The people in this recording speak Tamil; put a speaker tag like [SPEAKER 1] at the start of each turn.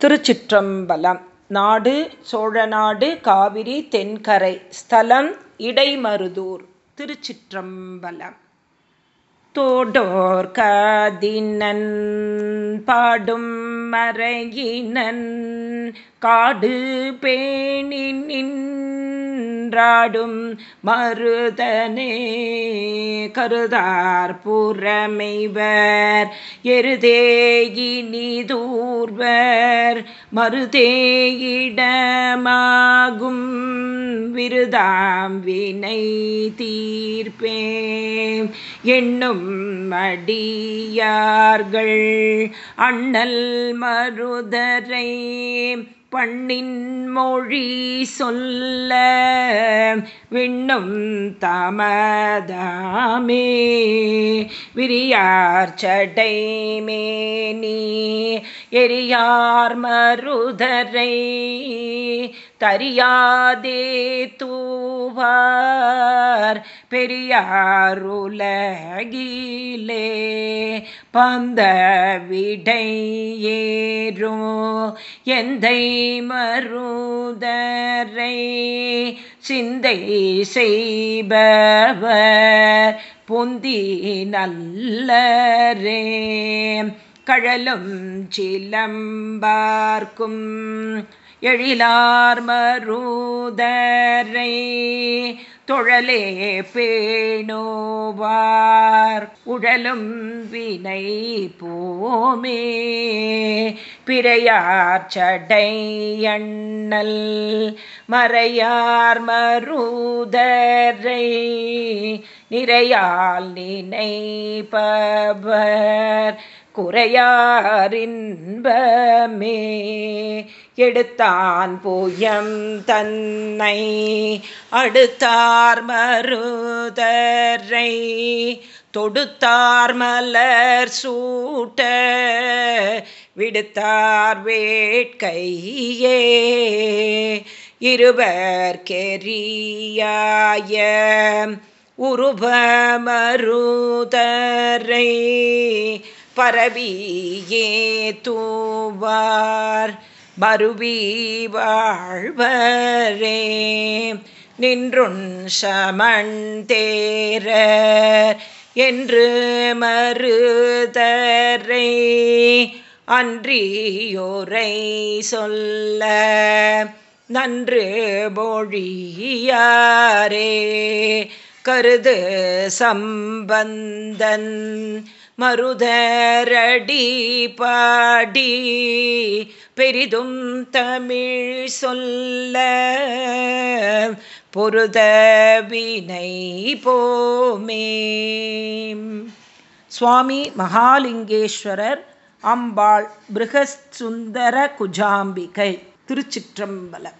[SPEAKER 1] திருச்சிற்றம்பலம். நாடு சோழநாடு காவிரி தென்கரை ஸ்தலம் இடைமருதூர் திருச்சிற்றம்பலம். தோடோர் கதினன் பாடும் மறையினன் காடு பேணின் மன்றாடும் மருதனே கருதார் புறமைவர் எருதேயினிதூர்வர் மருதேயிடமாகும் விருதாம் வினை தீர்ப்பே எண்ணும் மடியார்கள் அண்ணல் மருதரை பண்ணின் மொழி சொல்ல விண்ணும் தமதாமே. விரியார் சடை மேனி எரியார் மருதரை தரியாதே தூவார். பெரியாருலகிலே பந்த விடை ஏறும் எந்தை மருதரை சிந்தை செய்பவர் பொந்தி நல்லரே. கழலும் சிலம்பார்க்கும் எழிலார் மருதரை. தொழலே பேணோவார் உழலும் வினை போமே. பிறையார் சடை அண்ணல் மறையார் மருதரை. நிறையால் நினைப்பவர் குறையாரின்பமே எடுத்தான் போயம் தன்னை அடுத்தார் மருதரை. தொடுத்தார் மலர் சூட்ட விடுத்தார் வேட்கையே. இருவர் கெரியாய உருபமருதரை பரவியே தூவார் மருவி வாழ்வரே. நின்றுன் சமன் தேரர் என்று மறுதரை அன்றியோரை சொல்ல நன்று மொழியாரே. கருது சம்பந்தன் மருதரடி பாடி பெரிதும் தமிழ் சொல்ல பொருதவினை போமே சுவாமி மகாலிங்கேஸ்வரர் அம்பாள் பிருகசுந்தர குஜாம்பிகை திருச்சிற்றம்பலம்.